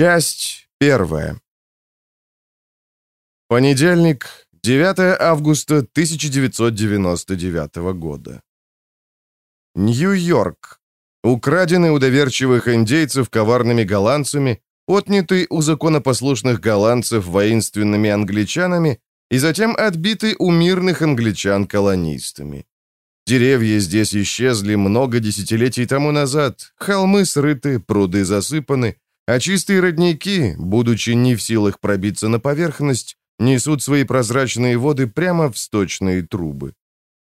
Часть первая. Понедельник, 9 августа 1999 года. Нью-Йорк. Украденный у доверчивых индейцев коварными голландцами, отнятый у законопослушных голландцев воинственными англичанами и затем отбитый у мирных англичан колонистами. Деревья здесь исчезли много десятилетий тому назад, холмы срыты, пруды засыпаны, а чистые родники, будучи не в силах пробиться на поверхность, несут свои прозрачные воды прямо в сточные трубы.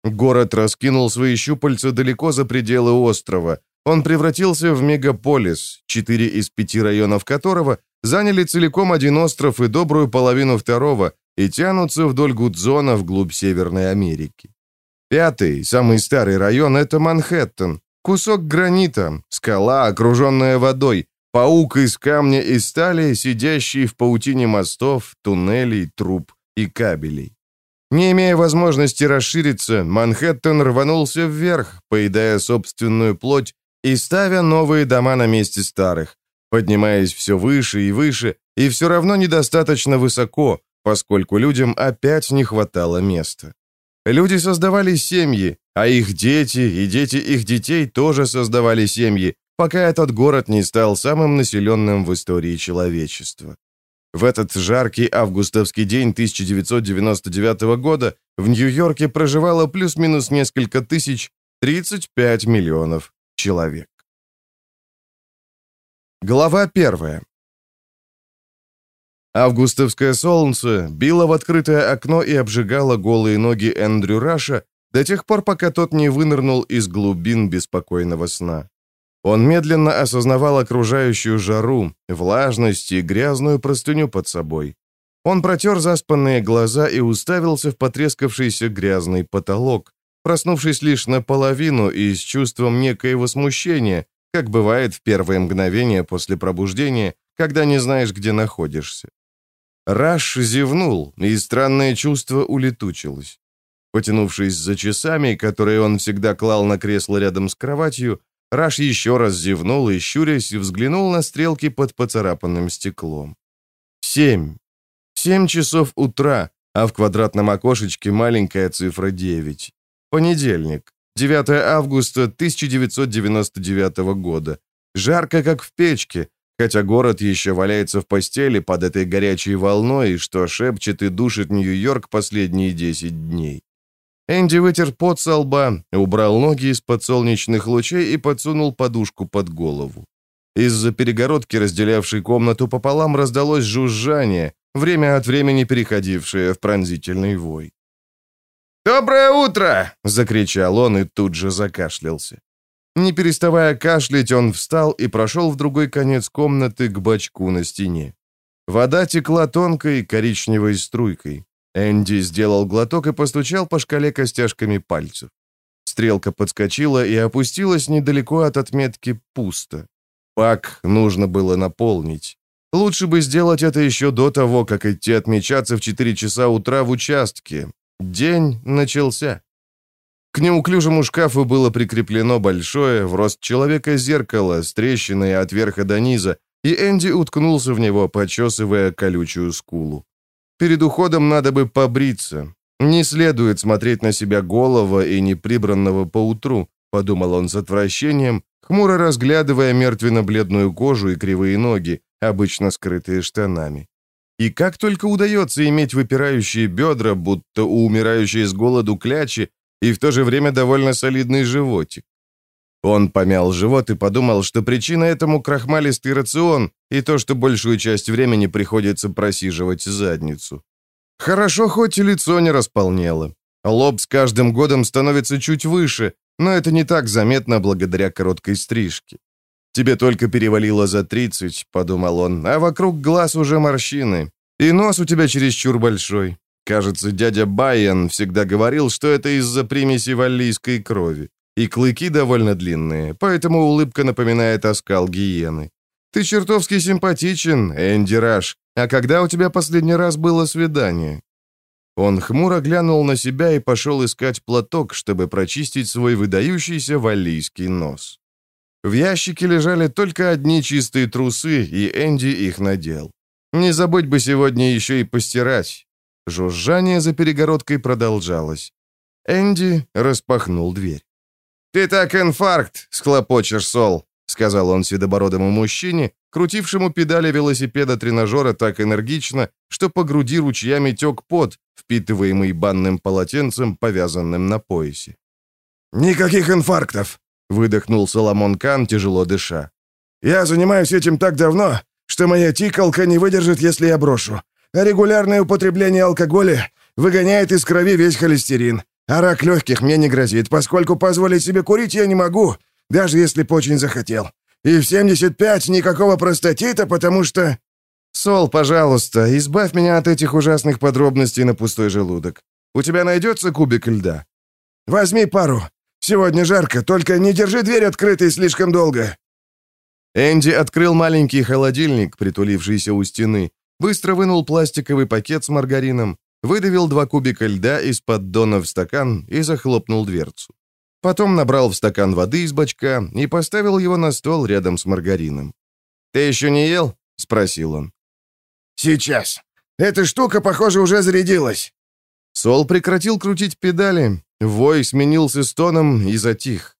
Город раскинул свои щупальца далеко за пределы острова. Он превратился в мегаполис, четыре из пяти районов которого заняли целиком один остров и добрую половину второго и тянутся вдоль Гудзона вглубь Северной Америки. Пятый, самый старый район – это Манхэттен. Кусок гранита, скала, окруженная водой, паук из камня и стали, сидящий в паутине мостов, туннелей, труб и кабелей. Не имея возможности расшириться, Манхэттен рванулся вверх, поедая собственную плоть и ставя новые дома на месте старых, поднимаясь все выше и выше, и все равно недостаточно высоко, поскольку людям опять не хватало места. Люди создавали семьи, а их дети и дети их детей тоже создавали семьи, пока этот город не стал самым населенным в истории человечества. В этот жаркий августовский день 1999 года в Нью-Йорке проживало плюс-минус несколько тысяч, 35 миллионов человек. Глава первая. Августовское солнце било в открытое окно и обжигало голые ноги Эндрю Раша до тех пор, пока тот не вынырнул из глубин беспокойного сна. Он медленно осознавал окружающую жару, влажность и грязную простыню под собой. Он протер заспанные глаза и уставился в потрескавшийся грязный потолок, проснувшись лишь наполовину и с чувством некоего смущения, как бывает в первые мгновения после пробуждения, когда не знаешь, где находишься. Раш зевнул, и странное чувство улетучилось. Потянувшись за часами, которые он всегда клал на кресло рядом с кроватью, Раш еще раз зевнул и, щурясь, взглянул на стрелки под поцарапанным стеклом. Семь. Семь часов утра, а в квадратном окошечке маленькая цифра девять. Понедельник, 9 августа 1999 года. Жарко, как в печке, хотя город еще валяется в постели под этой горячей волной, что шепчет и душит Нью-Йорк последние 10 дней. Энди вытер пот со лба, убрал ноги из-под солнечных лучей и подсунул подушку под голову. Из-за перегородки, разделявшей комнату пополам, раздалось жужжание, время от времени переходившее в пронзительный вой. «Доброе утро!» — закричал он и тут же закашлялся. Не переставая кашлять, он встал и прошел в другой конец комнаты к бачку на стене. Вода текла тонкой коричневой струйкой. Энди сделал глоток и постучал по шкале костяшками пальцев. Стрелка подскочила и опустилась недалеко от отметки «пусто». Пак нужно было наполнить. Лучше бы сделать это еще до того, как идти отмечаться в 4 часа утра в участке. День начался. К неуклюжему шкафу было прикреплено большое, в рост человека, зеркало с трещиной от верха до низа, и Энди уткнулся в него, почесывая колючую скулу. Перед уходом надо бы побриться. Не следует смотреть на себя голого и неприбранного поутру, подумал он с отвращением, хмуро разглядывая мертвенно-бледную кожу и кривые ноги, обычно скрытые штанами. И как только удается иметь выпирающие бедра, будто у умирающей с голоду клячи, и в то же время довольно солидный животик. Он помял живот и подумал, что причина этому крахмалистый рацион и то, что большую часть времени приходится просиживать задницу. Хорошо, хоть и лицо не располнело. Лоб с каждым годом становится чуть выше, но это не так заметно благодаря короткой стрижке. «Тебе только перевалило за 30», — подумал он, «а вокруг глаз уже морщины, и нос у тебя чересчур большой. Кажется, дядя Байен всегда говорил, что это из-за примеси валлийской крови. И клыки довольно длинные, поэтому улыбка напоминает оскал гиены. Ты чертовски симпатичен, Энди Раш. А когда у тебя последний раз было свидание? Он хмуро глянул на себя и пошел искать платок, чтобы прочистить свой выдающийся валлийский нос. В ящике лежали только одни чистые трусы, и Энди их надел. Не забудь бы сегодня еще и постирать. Жужжание за перегородкой продолжалось. Энди распахнул дверь. «Ты так инфаркт, схлопочешь, Сол», — сказал он седобородому мужчине, крутившему педали велосипеда-тренажера так энергично, что по груди ручьями тек пот, впитываемый банным полотенцем, повязанным на поясе. «Никаких инфарктов!» — выдохнул Соломон Кан, тяжело дыша. «Я занимаюсь этим так давно, что моя тикалка не выдержит, если я брошу. А регулярное употребление алкоголя выгоняет из крови весь холестерин. А рак легких мне не грозит, поскольку позволить себе курить я не могу, даже если бы очень захотел. И в 75 никакого простатита, потому что...» «Сол, пожалуйста, избавь меня от этих ужасных подробностей на пустой желудок. У тебя найдется кубик льда?» «Возьми пару. Сегодня жарко, только не держи дверь открытой слишком долго». Энди открыл маленький холодильник, притулившийся у стены, быстро вынул пластиковый пакет с маргарином, выдавил два кубика льда из поддона в стакан и захлопнул дверцу. Потом набрал в стакан воды из бачка и поставил его на стол рядом с маргарином. «Ты еще не ел?» — спросил он. «Сейчас. Эта штука, похоже, уже зарядилась». Сол прекратил крутить педали, вой сменился стоном и затих.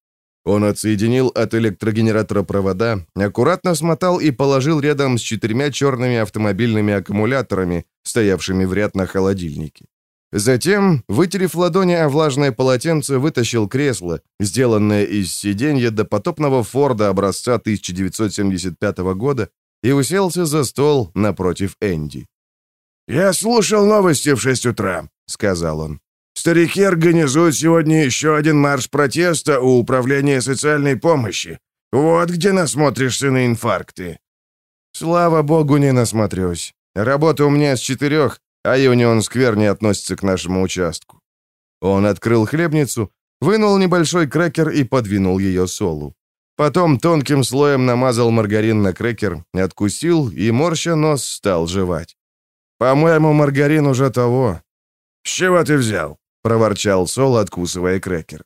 Он отсоединил от электрогенератора провода, аккуратно смотал и положил рядом с четырьмя черными автомобильными аккумуляторами, стоявшими в ряд на холодильнике. Затем, вытерев ладони о влажное полотенце, вытащил кресло, сделанное из сиденья до потопного Форда образца 1975 года, и уселся за стол напротив Энди. «Я слушал новости в шесть утра», — сказал он. Старики организуют сегодня еще один марш протеста у Управления социальной помощи. Вот где насмотришься на инфаркты». «Слава богу, не насмотрюсь. Работа у меня с четырех, а Юнион Сквер не относится к нашему участку». Он открыл хлебницу, вынул небольшой крекер и подвинул ее Солу. Потом тонким слоем намазал маргарин на крекер, откусил и, морща нос, стал жевать. «По-моему, маргарин уже того». «С чего ты взял?» — проворчал Сол, откусывая крекер.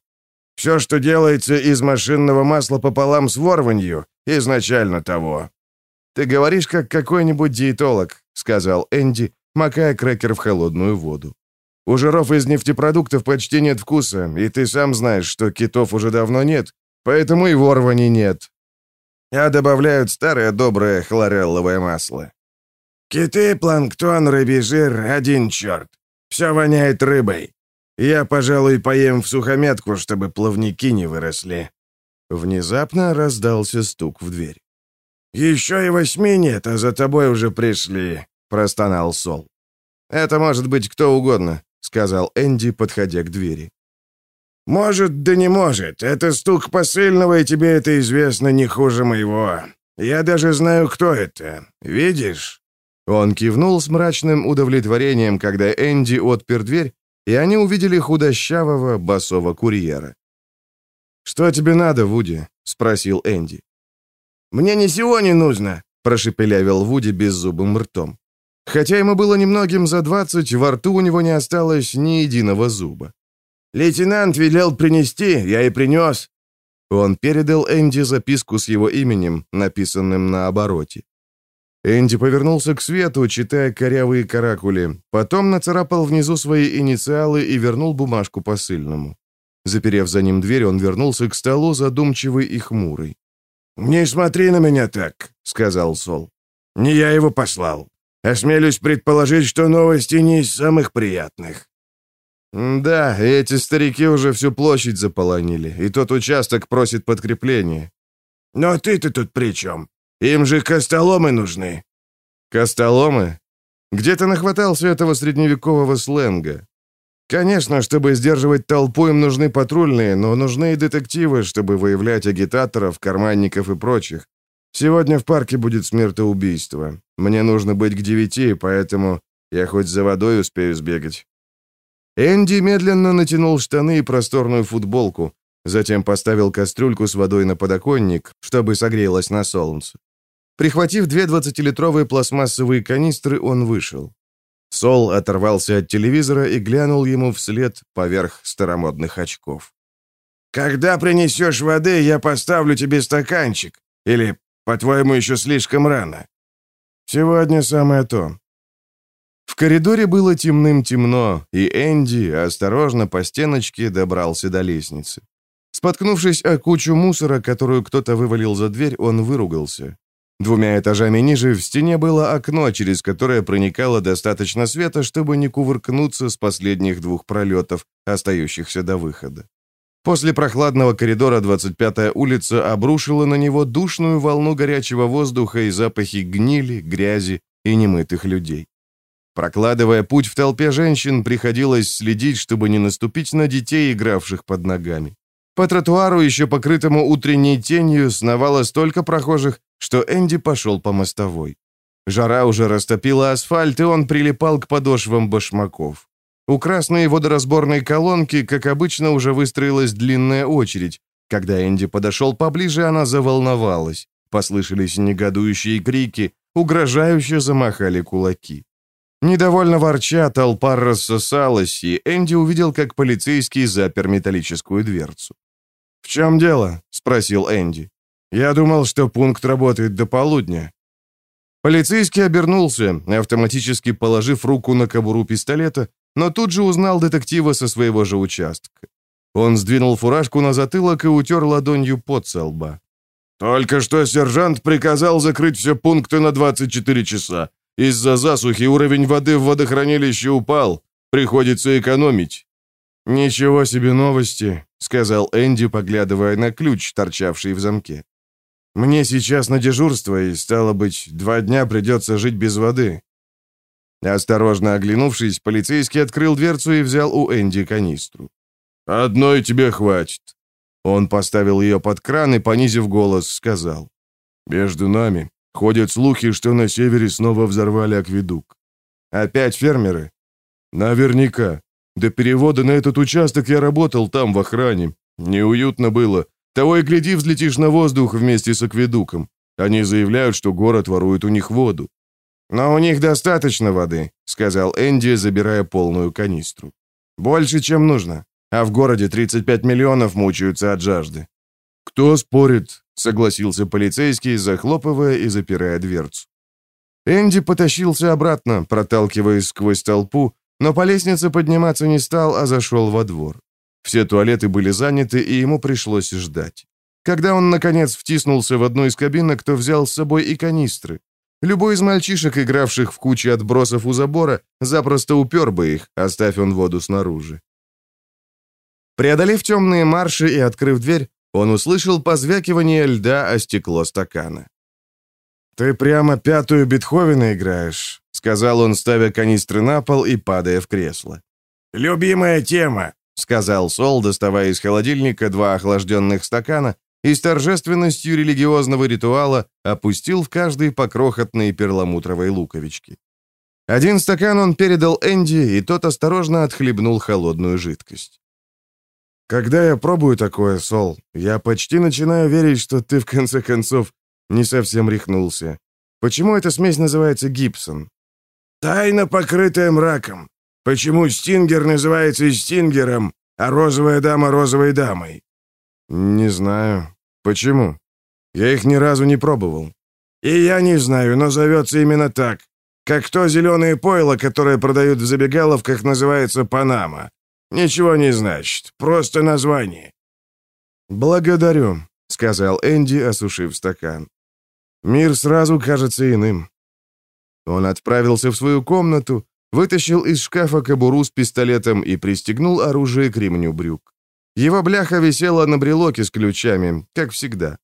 «Все, что делается из машинного масла пополам с ворванью, изначально того». «Ты говоришь, как какой-нибудь диетолог», — сказал Энди, макая крекер в холодную воду. «У жиров из нефтепродуктов почти нет вкуса, и ты сам знаешь, что китов уже давно нет, поэтому и ворвани нет. А добавляют старое доброе хлорелловое масло». «Киты, планктон, рыбий жир — один черт. Все воняет рыбой. Я, пожалуй, поем в сухометку, чтобы плавники не выросли». Внезапно раздался стук в дверь. «Еще и восьми нет, а за тобой уже пришли», — простонал Сол. «Это может быть кто угодно», — сказал Энди, подходя к двери. «Может, да не может. Это стук посыльного, и тебе это известно не хуже моего. Я даже знаю, кто это. Видишь?» Он кивнул с мрачным удовлетворением, когда Энди отпер дверь и они увидели худощавого басового курьера. «Что тебе надо, Вуди?» — спросил Энди. «Мне не сегодня нужно», — прошепелявил Вуди беззубым ртом. Хотя ему было немногим за двадцать, во рту у него не осталось ни единого зуба. «Лейтенант велел принести, я и принес». Он передал Энди записку с его именем, написанным на обороте. Энди повернулся к свету, читая корявые каракули, потом нацарапал внизу свои инициалы и вернул бумажку посыльному. Заперев за ним дверь, он вернулся к столу, задумчивый и хмурый. «Не смотри на меня так», — сказал Сол. «Не я его послал. Осмелюсь предположить, что новости не из самых приятных». «Да, эти старики уже всю площадь заполонили, и тот участок просит подкрепления». «Но ты-то тут при чем? Им же костоломы нужны». «Костоломы? Где ты нахватался этого средневекового сленга?» «Конечно, чтобы сдерживать толпу, им нужны патрульные, но нужны и детективы, чтобы выявлять агитаторов, карманников и прочих. Сегодня в парке будет смертоубийство. Мне нужно быть к девяти, поэтому я хоть за водой успею сбегать». Энди медленно натянул штаны и просторную футболку, затем поставил кастрюльку с водой на подоконник, чтобы согрелась на солнце. Прихватив две двадцатилитровые пластмассовые канистры, он вышел. Сол оторвался от телевизора и глянул ему вслед поверх старомодных очков. Когда принесешь воды, я поставлю тебе стаканчик. Или, по-твоему, еще слишком рано?» «Сегодня самое то». В коридоре было темным-темно, и Энди осторожно по стеночке добрался до лестницы. Споткнувшись о кучу мусора, которую кто-то вывалил за дверь, он выругался. Двумя этажами ниже в стене было окно, через которое проникало достаточно света, чтобы не кувыркнуться с последних двух пролетов, остающихся до выхода. После прохладного коридора 25-я улица обрушила на него душную волну горячего воздуха и запахи гнили, грязи и немытых людей. Прокладывая путь в толпе женщин, приходилось следить, чтобы не наступить на детей, игравших под ногами. По тротуару, еще покрытому утренней тенью, сновало столько прохожих, что Энди пошел по мостовой. Жара уже растопила асфальт, и он прилипал к подошвам башмаков. У красной водоразборной колонки, как обычно, уже выстроилась длинная очередь. Когда Энди подошел поближе, она заволновалась. Послышались негодующие крики, угрожающе замахали кулаки. Недовольно ворча, толпа рассосалась, и Энди увидел, как полицейский запер металлическую дверцу. «В чем дело?» — спросил Энди. «Я думал, что пункт работает до полудня». Полицейский обернулся, автоматически положив руку на кобуру пистолета, но тут же узнал детектива со своего же участка. Он сдвинул фуражку на затылок и утер ладонью под со лба. «Только что сержант приказал закрыть все пункты на 24 часа. Из-за засухи уровень воды в водохранилище упал. Приходится экономить». «Ничего себе новости», — сказал Энди, поглядывая на ключ, торчавший в замке. «Мне сейчас на дежурство, и, стало быть, два дня придется жить без воды». Осторожно оглянувшись, полицейский открыл дверцу и взял у Энди канистру. «Одной тебе хватит». Он поставил ее под кран и, понизив голос, сказал. «Между нами ходят слухи, что на севере снова взорвали акведук. Опять фермеры?» «Наверняка. До перевода на этот участок я работал там, в охране. Неуютно было. Того и гляди, взлетишь на воздух вместе с акведуком. Они заявляют, что город ворует у них воду. «Но у них достаточно воды», — сказал Энди, забирая полную канистру. «Больше, чем нужно. А в городе 35 миллионов мучаются от жажды». «Кто спорит?» — согласился полицейский, захлопывая и запирая дверцу. Энди потащился обратно, проталкиваясь сквозь толпу, но по лестнице подниматься не стал, а зашел во двор. Все туалеты были заняты, и ему пришлось ждать. Когда он, наконец, втиснулся в одну из кабинок, то взял с собой и канистры. Любой из мальчишек, игравших в куче отбросов у забора, запросто упер бы их, оставь он воду снаружи. Преодолев темные марши и открыв дверь, он услышал позвякивание льда о стекло стакана. «Ты прямо пятую Бетховена играешь», — сказал он, ставя канистры на пол и падая в кресло. «Любимая тема», — сказал Сол, доставая из холодильника два охлажденных стакана и с торжественностью религиозного ритуала опустил в каждый по крохотной перламутровой луковичке. Один стакан он передал Энди, и тот осторожно отхлебнул холодную жидкость. «Когда я пробую такое, Сол, я почти начинаю верить, что ты, в конце концов, не совсем рехнулся. Почему эта смесь называется Гибсон?» «Тайна, покрытая мраком. Почему Стингер называется Стингером, а розовая дама — розовой дамой?» «Не знаю. Почему? Я их ни разу не пробовал». «И я не знаю, но зовется именно так. Как то зеленое пойло, которое продают в забегаловках, называется Панама. Ничего не значит, просто название». «Благодарю», — сказал Энди, осушив стакан. «Мир сразу кажется иным». Он отправился в свою комнату, вытащил из шкафа кобуру с пистолетом и пристегнул оружие к ремню брюк. Его бляха висела на брелоке с ключами, как всегда.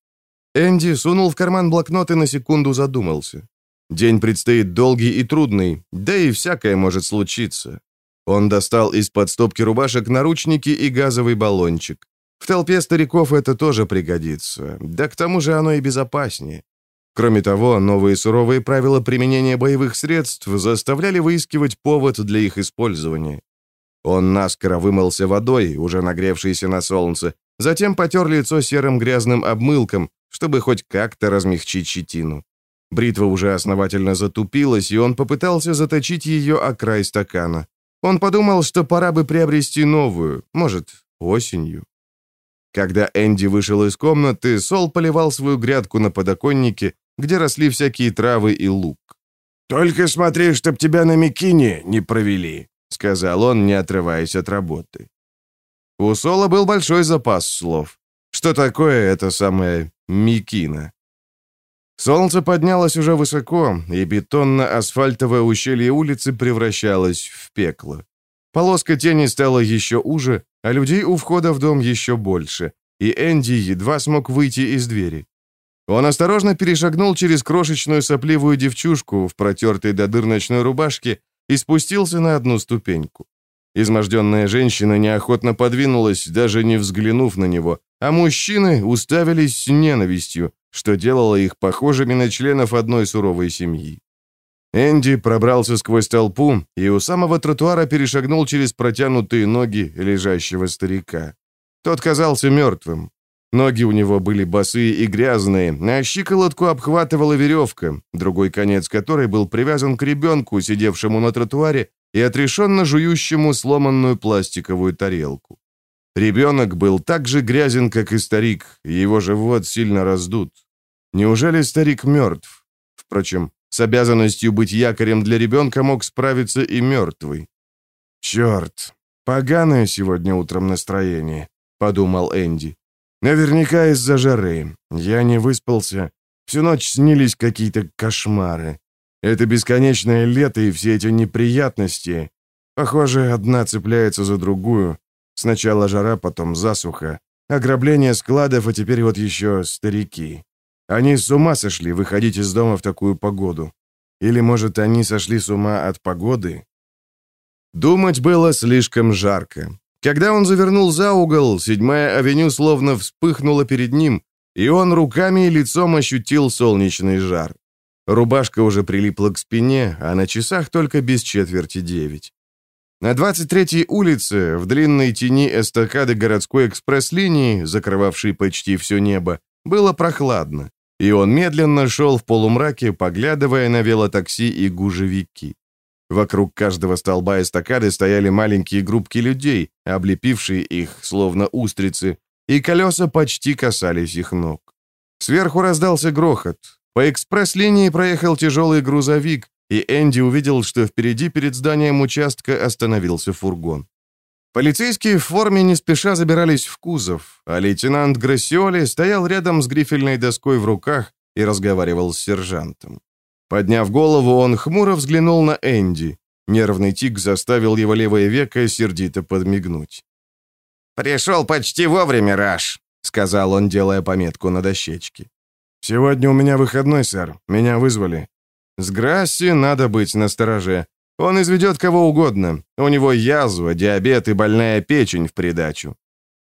Энди сунул в карман блокнот и на секунду задумался. День предстоит долгий и трудный, да и всякое может случиться. Он достал из-под стопки рубашек наручники и газовый баллончик. В толпе стариков это тоже пригодится, да к тому же оно и безопаснее. Кроме того, новые суровые правила применения боевых средств заставляли выискивать повод для их использования. Он наскоро вымылся водой, уже нагревшейся на солнце, затем потер лицо серым грязным обмылком, чтобы хоть как-то размягчить щетину. Бритва уже основательно затупилась, и он попытался заточить ее о край стакана. Он подумал, что пора бы приобрести новую, может, осенью. Когда Энди вышел из комнаты, Сол поливал свою грядку на подоконнике, где росли всякие травы и лук. «Только смотри, чтоб тебя на Микине не провели», — сказал он, не отрываясь от работы. У Сола был большой запас слов. Что такое это самое Микина? Солнце поднялось уже высоко, и бетонно-асфальтовое ущелье улицы превращалось в пекло. Полоска тени стала еще уже, а людей у входа в дом еще больше, и Энди едва смог выйти из двери. Он осторожно перешагнул через крошечную сопливую девчушку в протертой до дыр ночной рубашке и спустился на одну ступеньку. Изможденная женщина неохотно подвинулась, даже не взглянув на него, а мужчины уставились с ненавистью, что делало их похожими на членов одной суровой семьи. Энди пробрался сквозь толпу и у самого тротуара перешагнул через протянутые ноги лежащего старика. Тот казался мертвым. Ноги у него были босые и грязные, а щиколотку обхватывала веревка, другой конец которой был привязан к ребенку, сидевшему на тротуаре и отрешенно жующему сломанную пластиковую тарелку. Ребенок был так же грязен, как и старик, его живот сильно раздут. Неужели старик мертв? Впрочем, с обязанностью быть якорем для ребенка мог справиться и мертвый. «Черт, поганое сегодня утром настроение», — подумал Энди. «Наверняка из-за жары. Я не выспался. Всю ночь снились какие-то кошмары. Это бесконечное лето и все эти неприятности. Похоже, одна цепляется за другую. Сначала жара, потом засуха. Ограбление складов, а теперь вот еще старики. Они с ума сошли выходить из дома в такую погоду. Или, может, они сошли с ума от погоды? Думать было слишком жарко. Когда он завернул за угол, седьмая авеню словно вспыхнула перед ним, и он руками и лицом ощутил солнечный жар. Рубашка уже прилипла к спине, а на часах только без четверти девять. На 23-й улице, в длинной тени эстакады городской экспресс-линии, закрывавшей почти все небо, было прохладно и он медленно шел в полумраке, поглядывая на велотакси и гужевики. Вокруг каждого столба эстакады стояли маленькие группки людей, облепившие их, словно устрицы, и колеса почти касались их ног. Сверху раздался грохот. По экспресс-линии проехал тяжелый грузовик, и Энди увидел, что впереди перед зданием участка остановился фургон. Полицейские в форме не спеша забирались в кузов, а лейтенант Грассиоли стоял рядом с грифельной доской в руках и разговаривал с сержантом. Подняв голову, он хмуро взглянул на Энди. Нервный тик заставил его левое веко сердито подмигнуть. «Пришел почти вовремя, Раш», — сказал он, делая пометку на дощечке. «Сегодня у меня выходной, сэр. Меня вызвали. С Грасси надо быть настороже. Он изведет кого угодно. У него язва, диабет и больная печень в придачу.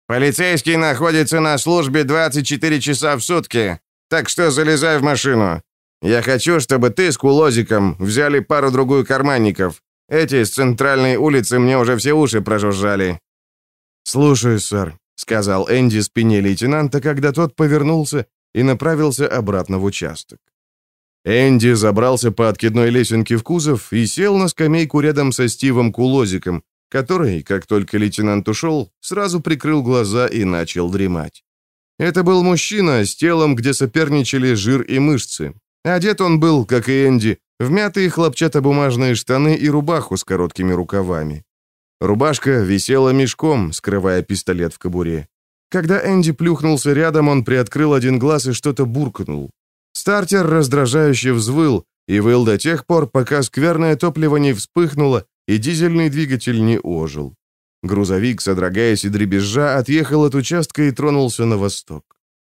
Полицейский находится на службе 24 часа в сутки, так что залезай в машину. Я хочу, чтобы ты с Кулозиком взяли пару-другую карманников. Эти с центральной улицы мне уже все уши прожужжали». «Слушаю, сэр», — сказал Энди спине лейтенанта, когда тот повернулся и направился обратно в участок. Энди забрался по откидной лесенке в кузов и сел на скамейку рядом со Стивом Кулозиком, который, как только лейтенант ушел, сразу прикрыл глаза и начал дремать. Это был мужчина с телом, где соперничали жир и мышцы. Одет он был, как и Энди, в мятые хлопчатобумажные штаны и рубаху с короткими рукавами. Рубашка висела мешком, скрывая пистолет в кобуре. Когда Энди плюхнулся рядом, он приоткрыл один глаз и что-то буркнул. Стартер раздражающе взвыл и выл до тех пор, пока скверное топливо не вспыхнуло и дизельный двигатель не ожил. Грузовик, содрогаясь и дребезжа, отъехал от участка и тронулся на восток.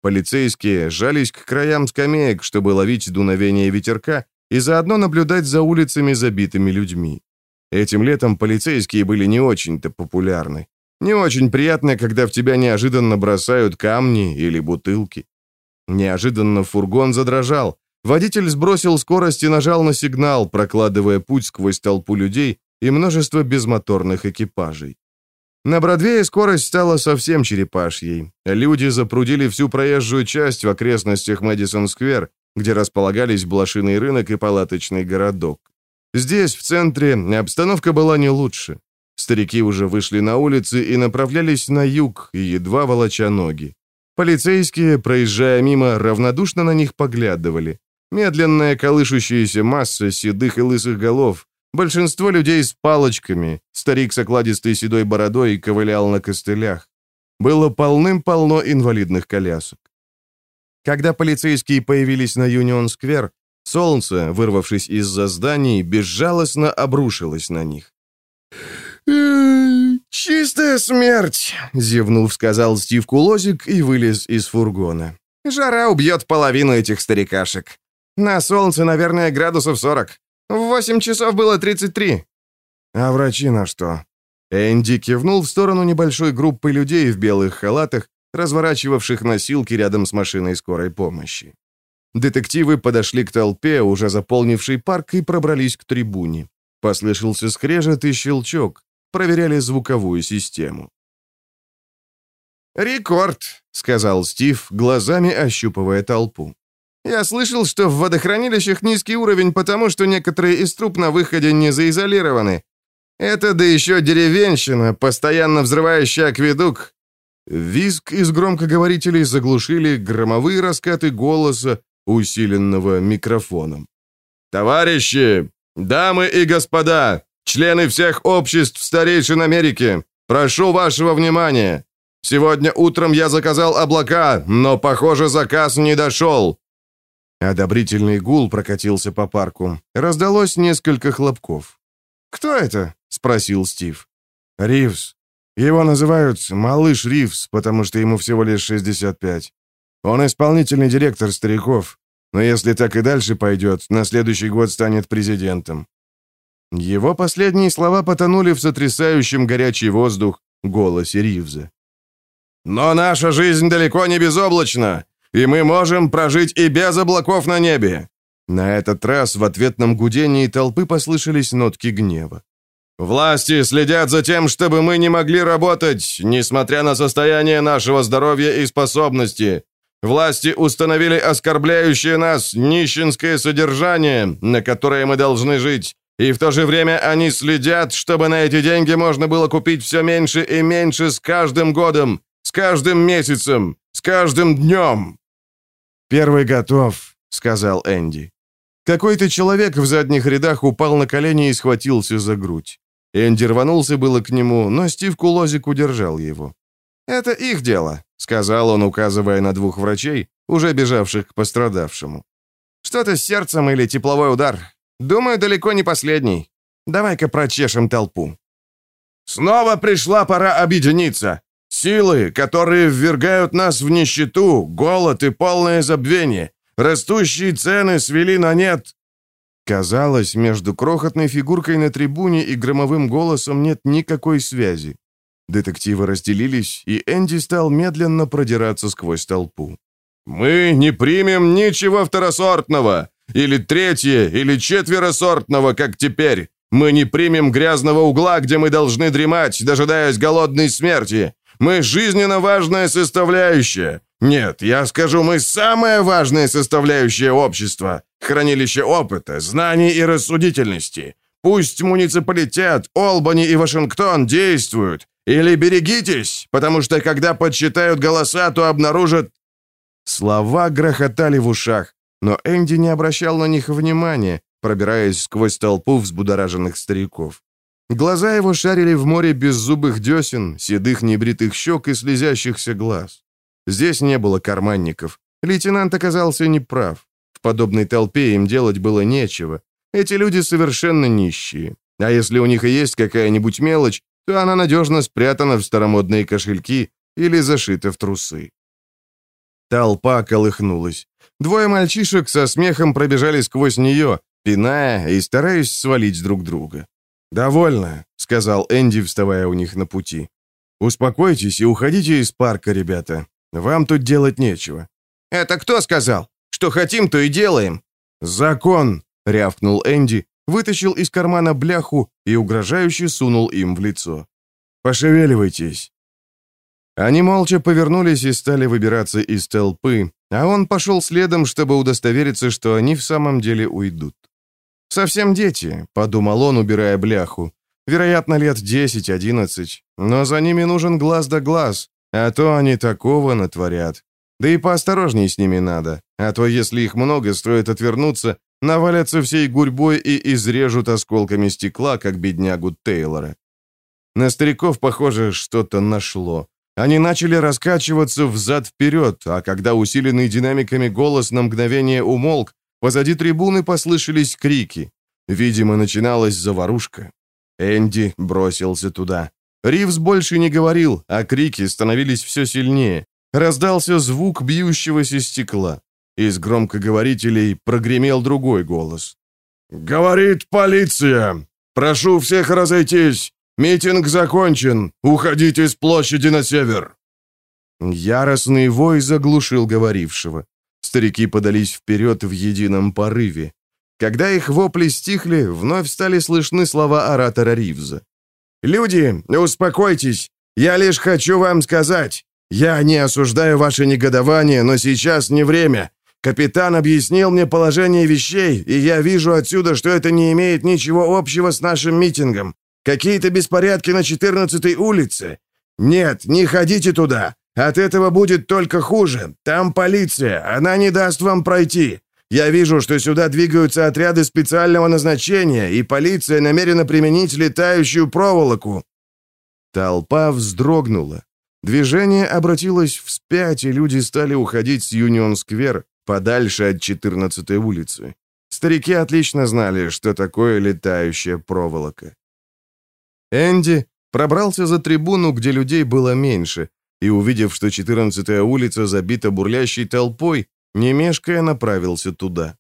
Полицейские жались к краям скамеек, чтобы ловить дуновение ветерка и заодно наблюдать за улицами, забитыми людьми. Этим летом полицейские были не очень-то популярны. Не очень приятно, когда в тебя неожиданно бросают камни или бутылки. Неожиданно фургон задрожал. Водитель сбросил скорость и нажал на сигнал, прокладывая путь сквозь толпу людей и множество безмоторных экипажей. На Бродвее скорость стала совсем черепашьей. Люди запрудили всю проезжую часть в окрестностях Мэдисон-сквер, где располагались блошиный рынок и палаточный городок. Здесь, в центре, обстановка была не лучше. Старики уже вышли на улицы и направлялись на юг, едва волоча ноги. Полицейские, проезжая мимо, равнодушно на них поглядывали. Медленная колышущаяся масса седых и лысых голов, большинство людей с палочками, старик с окладистой седой бородой ковылял на костылях. Было полным-полно инвалидных колясок. Когда полицейские появились на Юнион-сквер, солнце, вырвавшись из-за зданий, безжалостно обрушилось на них. «Чистая смерть!» — зевнув, сказал Стив Кулозик и вылез из фургона. «Жара убьет половину этих старикашек. На солнце, наверное, градусов 40. В 8 часов было 33». «А врачи на что?» Энди кивнул в сторону небольшой группы людей в белых халатах, разворачивавших носилки рядом с машиной скорой помощи. Детективы подошли к толпе, уже заполнившей парк, и пробрались к трибуне. Послышался скрежет и щелчок проверяли звуковую систему. «Рекорд», — сказал Стив, глазами ощупывая толпу. «Я слышал, что в водохранилищах низкий уровень, потому что некоторые из труб на выходе не заизолированы. Это да еще деревенщина, постоянно взрывающая акведук». Визг из громкоговорителей заглушили громовые раскаты голоса, усиленного микрофоном. «Товарищи, дамы и господа, Члены всех обществ старейшин Америки, прошу вашего внимания. Сегодня утром я заказал облака, но, похоже, заказ не дошел». Одобрительный гул прокатился по парку. Раздалось несколько хлопков. «Кто это?» — спросил Стив. «Ривз. Его называют Малыш Ривз, потому что ему всего лишь 65. Он исполнительный директор стариков, но если так и дальше пойдет, на следующий год станет президентом. Его последние слова потонули в сотрясающем горячий воздух голосе Ривза. «Но наша жизнь далеко не безоблачна, и мы можем прожить и без облаков на небе!» На этот раз в ответном гудении толпы послышались нотки гнева. «Власти следят за тем, чтобы мы не могли работать, несмотря на состояние нашего здоровья и способности. Власти установили оскорбляющее нас нищенское содержание, на которое мы должны жить, и в то же время они следят, чтобы на эти деньги можно было купить все меньше и меньше с каждым годом, с каждым месяцем, с каждым днем. «Первый готов», — сказал Энди. Какой-то человек в задних рядах упал на колени и схватился за грудь. Энди рванулся было к нему, но Стив Кулозик удержал его. «Это их дело», — сказал он, указывая на двух врачей, уже бежавших к пострадавшему. «Что-то с сердцем или тепловой удар. Думаю, далеко не последний. Давай-ка прочешем толпу». «Снова пришла пора объединиться. Силы, которые ввергают нас в нищету, голод и полное забвение. Растущие цены свели на нет». Казалось, между крохотной фигуркой на трибуне и громовым голосом нет никакой связи. Детективы разделились, и Энди стал медленно продираться сквозь толпу. «Мы не примем ничего второсортного. Или третье, или четверосортного, как теперь. Мы не примем грязного угла, где мы должны дремать, дожидаясь голодной смерти. Мы жизненно важная составляющая. Нет, я скажу, мы самая важная составляющая общества. Хранилище опыта, знаний и рассудительности. Пусть муниципалитет, Олбани и Вашингтон действуют. Или берегитесь, потому что когда подсчитают голоса, то обнаружат... Слова грохотали в ушах но Энди не обращал на них внимания, пробираясь сквозь толпу взбудораженных стариков. Глаза его шарили в море беззубых десен, седых небритых щек и слезящихся глаз. Здесь не было карманников. Лейтенант оказался неправ. В подобной толпе им делать было нечего. Эти люди совершенно нищие. А если у них и есть какая-нибудь мелочь, то она надежно спрятана в старомодные кошельки или зашита в трусы. Толпа колыхнулась. Двое мальчишек со смехом пробежали сквозь нее, пиная и стараясь свалить друг друга. «Довольно», — сказал Энди, вставая у них на пути. «Успокойтесь и уходите из парка, ребята. Вам тут делать нечего». «Это кто сказал? Что хотим, то и делаем». «Закон», — рявкнул Энди, вытащил из кармана бляху и угрожающе сунул им в лицо. «Пошевеливайтесь». Они молча повернулись и стали выбираться из толпы, а он пошел следом, чтобы удостовериться, что они в самом деле уйдут. «Совсем дети», — подумал он, убирая бляху. Вероятно, лет 10-11. Но за ними нужен глаз да глаз, а то они такого натворят. Да и поосторожней с ними надо, а то если их много, стоит отвернуться, навалятся всей гурьбой и изрежут осколками стекла, как беднягу Тейлора. На стариков, похоже, что-то нашло. Они начали раскачиваться взад-вперед, а когда усиленный динамиками голос на мгновение умолк, позади трибуны послышались крики. Видимо, начиналась заварушка. Энди бросился туда. Ривз больше не говорил, а крики становились все сильнее. Раздался звук бьющегося стекла. Из громкоговорителей прогремел другой голос. «Говорит полиция! Прошу всех разойтись! Митинг закончен! Уходите с площади на север!» Яростный вой заглушил говорившего. Старики подались вперед в едином порыве. Когда их вопли стихли, вновь стали слышны слова оратора Ривза. «Люди, успокойтесь! Я лишь хочу вам сказать. Я не осуждаю ваше негодование, но сейчас не время. Капитан объяснил мне положение вещей, и я вижу отсюда, что это не имеет ничего общего с нашим митингом. Какие-то беспорядки на 14-й улице. Нет, не ходите туда. От этого будет только хуже. Там полиция, она не даст вам пройти. Я вижу, что сюда двигаются отряды специального назначения, и полиция намерена применить летающую проволоку». Толпа вздрогнула. Движение обратилось вспять, и люди стали уходить с Юнион-сквер подальше от 14-й улицы. Старики отлично знали, что такое летающая проволока. Энди пробрался за трибуну, где людей было меньше, и, увидев, что 14-я улица забита бурлящей толпой, не мешкая направился туда.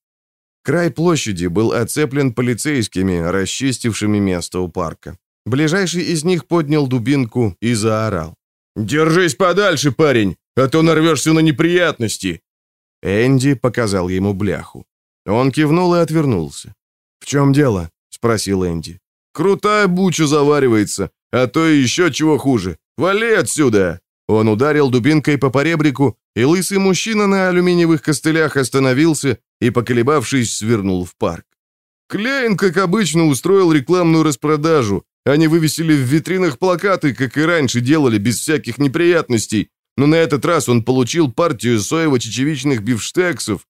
Край площади был оцеплен полицейскими, расчистившими место у парка. Ближайший из них поднял дубинку и заорал. «Держись подальше, парень, а то нарвешься на неприятности!» Энди показал ему бляху. Он кивнул и отвернулся. «В чем дело?» — спросил Энди. «Крутая буча заваривается, а то еще чего хуже. Вали отсюда!» Он ударил дубинкой по поребрику, и лысый мужчина на алюминиевых костылях остановился и, поколебавшись, свернул в парк. Клейн, как обычно, устроил рекламную распродажу. Они вывесили в витринах плакаты, как и раньше делали, без всяких неприятностей. Но на этот раз он получил партию соево-чечевичных бифштексов.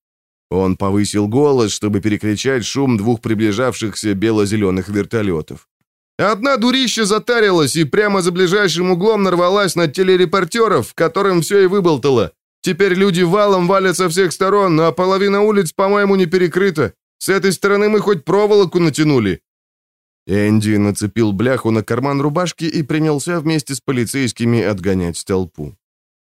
Он повысил голос, чтобы перекричать шум двух приближавшихся бело-зеленых вертолетов. Одна дурища затарилась и прямо за ближайшим углом нарвалась на телерепортеров, которым все и выболтало. Теперь люди валом валят со всех сторон, а половина улиц, по-моему, не перекрыта. С этой стороны мы хоть проволоку натянули». Энди нацепил бляху на карман рубашки и принялся вместе с полицейскими отгонять толпу.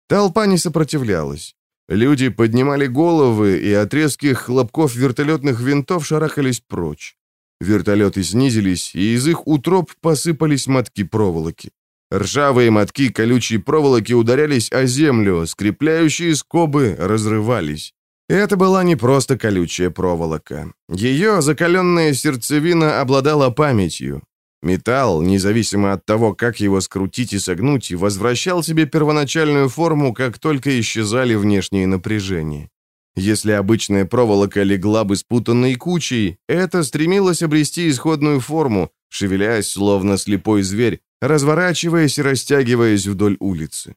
Толпа не сопротивлялась. Люди поднимали головы, и от резких хлопков вертолетных винтов шарахались прочь. Вертолеты снизились, и из их утроб посыпались мотки проволоки. Ржавые мотки колючей проволоки ударялись о землю, скрепляющие скобы разрывались. Это была не просто колючая проволока. Ее закаленная сердцевина обладала памятью. Металл, независимо от того, как его скрутить и согнуть, возвращал себе первоначальную форму, как только исчезали внешние напряжения. Если обычная проволока легла бы спутанной кучей, это стремилось обрести исходную форму, шевелясь, словно слепой зверь, разворачиваясь и растягиваясь вдоль улицы.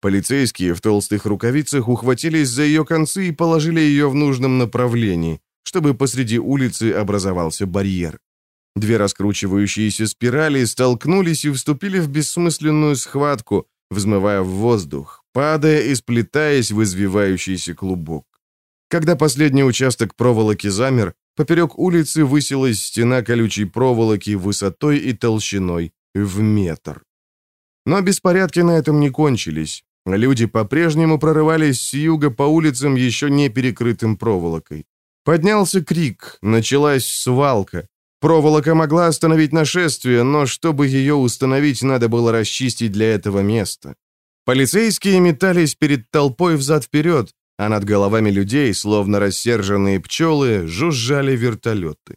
Полицейские в толстых рукавицах ухватились за ее концы и положили ее в нужном направлении, чтобы посреди улицы образовался барьер. Две раскручивающиеся спирали столкнулись и вступили в бессмысленную схватку, взмывая в воздух, падая и сплетаясь в извивающийся клубок. Когда последний участок проволоки замер, поперек улицы высилась стена колючей проволоки высотой и толщиной в метр. Но беспорядки на этом не кончились. Люди по-прежнему прорывались с юга по улицам, еще не перекрытым проволокой. Поднялся крик, началась свалка. Проволока могла остановить нашествие, но чтобы ее установить, надо было расчистить для этого место. Полицейские метались перед толпой взад-вперед, а над головами людей, словно рассерженные пчелы, жужжали вертолеты.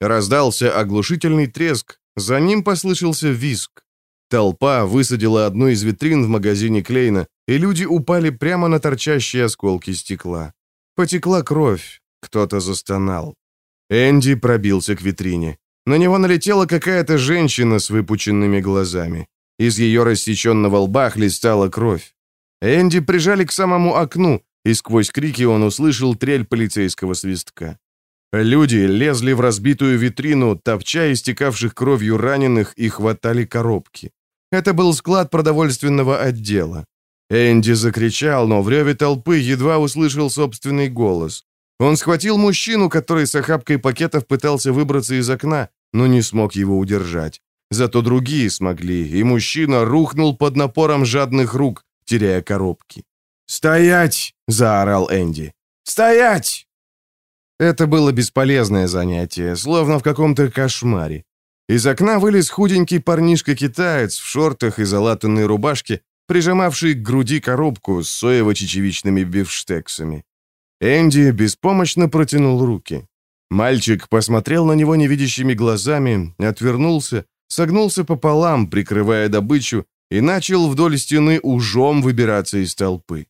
Раздался оглушительный треск, за ним послышался визг. Толпа высадила одну из витрин в магазине Клейна, и люди упали прямо на торчащие осколки стекла. Потекла кровь, кто-то застонал. Энди пробился к витрине. На него налетела какая-то женщина с выпученными глазами. Из ее рассеченного лба хлестала кровь. Энди прижали к самому окну, и сквозь крики он услышал трель полицейского свистка. Люди лезли в разбитую витрину, топча истекавших кровью раненых и хватали коробки. Это был склад продовольственного отдела. Энди закричал, но в реве толпы едва услышал собственный голос. Он схватил мужчину, который с охапкой пакетов пытался выбраться из окна, но не смог его удержать. Зато другие смогли, и мужчина рухнул под напором жадных рук, теряя коробки. «Стоять!» — заорал Энди. «Стоять!» Это было бесполезное занятие, словно в каком-то кошмаре. Из окна вылез худенький парнишка-китаец в шортах и залатанной рубашке, прижимавший к груди коробку с соево-чечевичными бифштексами. Энди беспомощно протянул руки. Мальчик посмотрел на него невидящими глазами, отвернулся, согнулся пополам, прикрывая добычу, и начал вдоль стены ужом выбираться из толпы.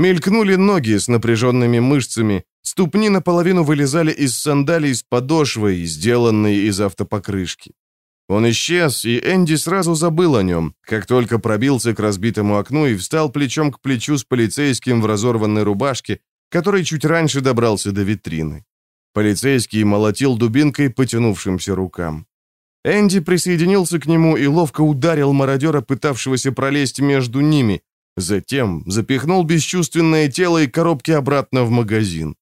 Мелькнули ноги с напряженными мышцами, ступни наполовину вылезали из сандалий с подошвой, сделанной из автопокрышки. Он исчез, и Энди сразу забыл о нем, как только пробился к разбитому окну и встал плечом к плечу с полицейским в разорванной рубашке, который чуть раньше добрался до витрины. Полицейский молотил дубинкой потянувшимся рукам. Энди присоединился к нему и ловко ударил мародера, пытавшегося пролезть между ними, затем запихнул бесчувственное тело и коробки обратно в магазин.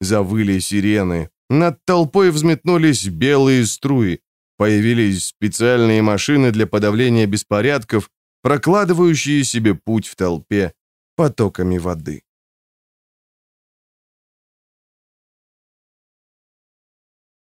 Завыли сирены, над толпой взметнулись белые струи, появились специальные машины для подавления беспорядков, прокладывающие себе путь в толпе потоками воды.